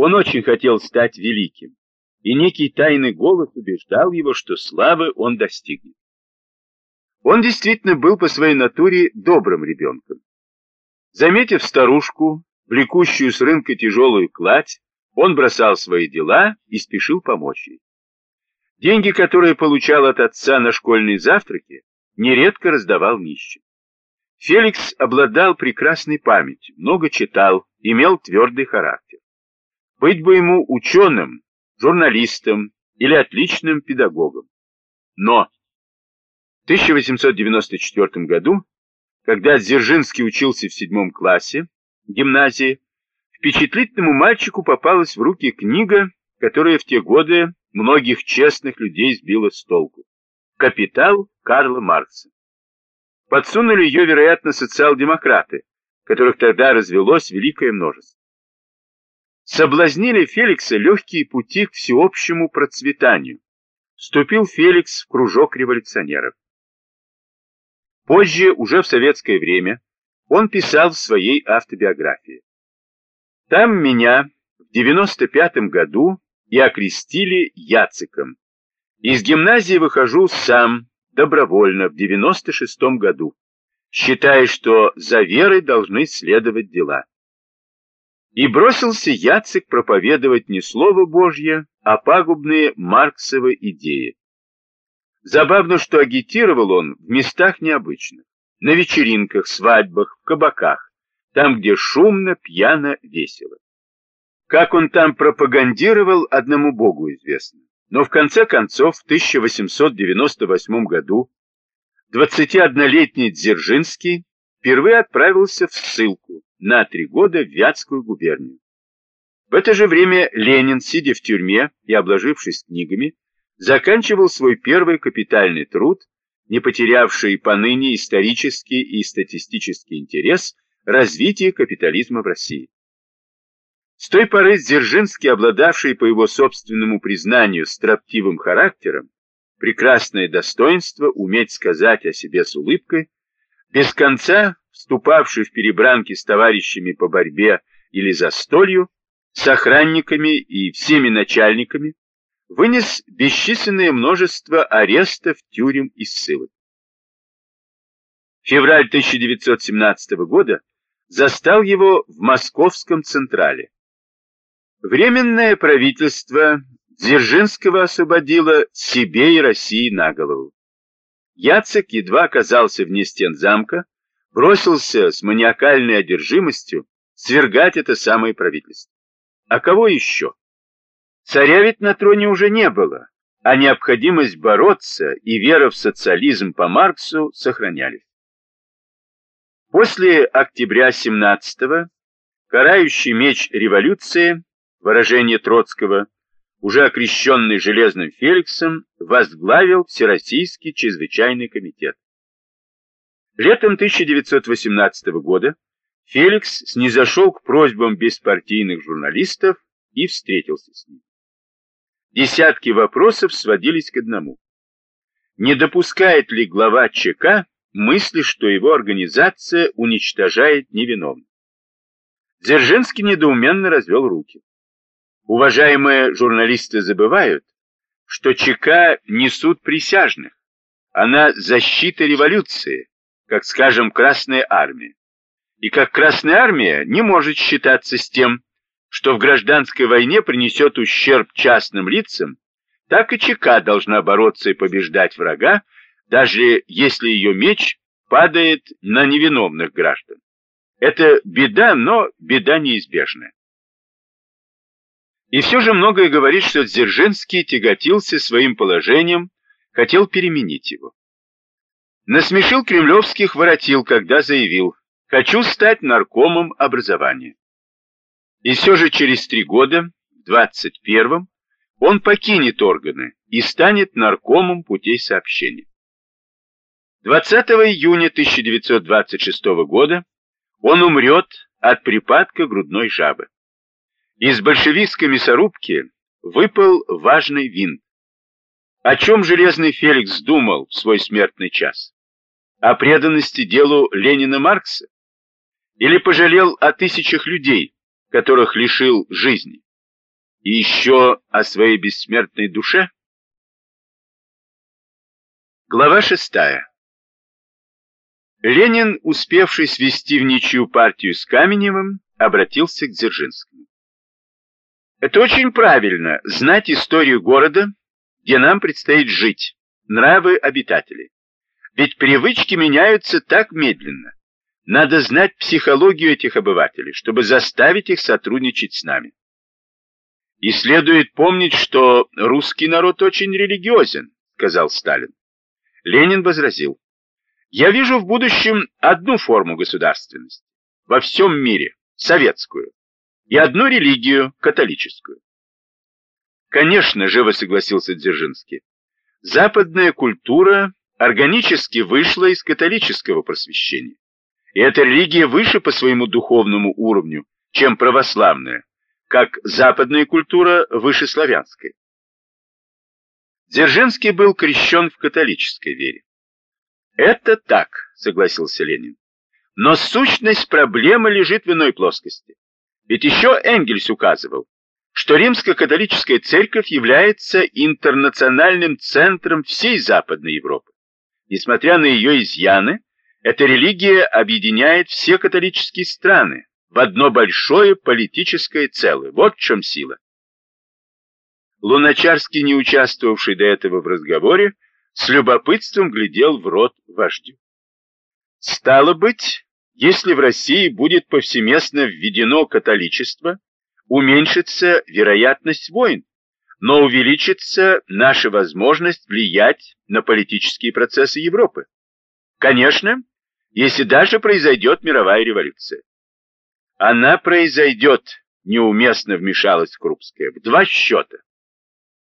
Он очень хотел стать великим, и некий тайный голос убеждал его, что славы он достигнет. Он действительно был по своей натуре добрым ребенком. Заметив старушку, влекущую с рынка тяжелую кладь, он бросал свои дела и спешил помочь ей. Деньги, которые получал от отца на школьные завтраки, нередко раздавал нищим. Феликс обладал прекрасной памятью, много читал, имел твердый характер. Быть бы ему ученым, журналистом или отличным педагогом. Но в 1894 году, когда Дзержинский учился в седьмом классе гимназии, впечатлительному мальчику попалась в руки книга, которая в те годы многих честных людей сбила с толку. «Капитал» Карла Маркса. Подсунули ее, вероятно, социал-демократы, которых тогда развелось великое множество. Соблазнили Феликса легкие пути к всеобщему процветанию. Вступил Феликс в кружок революционеров. Позже, уже в советское время, он писал в своей автобиографии. Там меня в 95 году и окрестили Яциком. Из гимназии выхожу сам, добровольно в 96 году, считая, что за верой должны следовать дела. И бросился Яцек проповедовать не Слово Божье, а пагубные Марксовы идеи. Забавно, что агитировал он в местах необычных, на вечеринках, свадьбах, в кабаках, там, где шумно, пьяно, весело. Как он там пропагандировал, одному Богу известно. Но в конце концов, в 1898 году 21-летний Дзержинский впервые отправился в ссылку на три года в Вятскую губернию. В это же время Ленин, сидя в тюрьме и обложившись книгами, заканчивал свой первый капитальный труд, не потерявший поныне исторический и статистический интерес развития капитализма в России. С той поры Дзержинский, обладавший по его собственному признанию строптивым характером, прекрасное достоинство уметь сказать о себе с улыбкой, без конца вступавший в перебранки с товарищами по борьбе или застолью, с охранниками и всеми начальниками, вынес бесчисленное множество арестов, тюрем и ссылок. Февраль 1917 года застал его в Московском Централе. Временное правительство Дзержинского освободило себе и России на голову. Яцек едва оказался вне стен замка, бросился с маниакальной одержимостью свергать это самое правительство. А кого еще? Царя ведь на троне уже не было, а необходимость бороться и вера в социализм по Марксу сохранялись. После октября 17-го карающий меч революции выражение Троцкого, уже окрещенный Железным Феликсом, возглавил Всероссийский чрезвычайный комитет. Летом 1918 года Феликс снизошел к просьбам беспартийных журналистов и встретился с ними. Десятки вопросов сводились к одному. Не допускает ли глава ЧК мысли, что его организация уничтожает невиновных? Дзержинский недоуменно развел руки. Уважаемые журналисты забывают, что ЧК несут присяжных. Она защита революции, как, скажем, Красная Армия. И как Красная Армия не может считаться с тем, что в гражданской войне принесет ущерб частным лицам, так и ЧК должна бороться и побеждать врага, даже если ее меч падает на невиновных граждан. Это беда, но беда неизбежная. И все же многое говорит, что Дзержинский тяготился своим положением, хотел переменить его. Насмешил кремлевских воротил, когда заявил «Хочу стать наркомом образования». И все же через три года, в 21-м, он покинет органы и станет наркомом путей сообщения. 20 июня 1926 года он умрет от припадка грудной жабы. Из большевистской мясорубки выпал важный винт. О чем Железный Феликс думал в свой смертный час? О преданности делу Ленина Маркса? Или пожалел о тысячах людей, которых лишил жизни? И еще о своей бессмертной душе? Глава шестая. Ленин, успевший свести в ничью партию с Каменевым, обратился к Дзержинскому. Это очень правильно, знать историю города, где нам предстоит жить, нравы обитателей. Ведь привычки меняются так медленно. Надо знать психологию этих обывателей, чтобы заставить их сотрудничать с нами. И следует помнить, что русский народ очень религиозен, сказал Сталин. Ленин возразил. Я вижу в будущем одну форму государственности во всем мире, советскую, и одну религию, католическую. Конечно, живо согласился Дзержинский. Западная культура органически вышла из католического просвещения. И эта религия выше по своему духовному уровню, чем православная, как западная культура выше славянской. Дзержинский был крещен в католической вере. Это так, согласился Ленин. Но сущность проблемы лежит в иной плоскости. Ведь еще Энгельс указывал, что римско-католическая церковь является интернациональным центром всей Западной Европы. Несмотря на ее изъяны, эта религия объединяет все католические страны в одно большое политическое целое. Вот в чем сила. Луначарский, не участвовавший до этого в разговоре, с любопытством глядел в рот вождю. Стало быть, если в России будет повсеместно введено католичество, уменьшится вероятность войн, но увеличится наша возможность влиять на политические процессы Европы. Конечно, если даже произойдет мировая революция. Она произойдет, неуместно вмешалась Крупская, в два счета.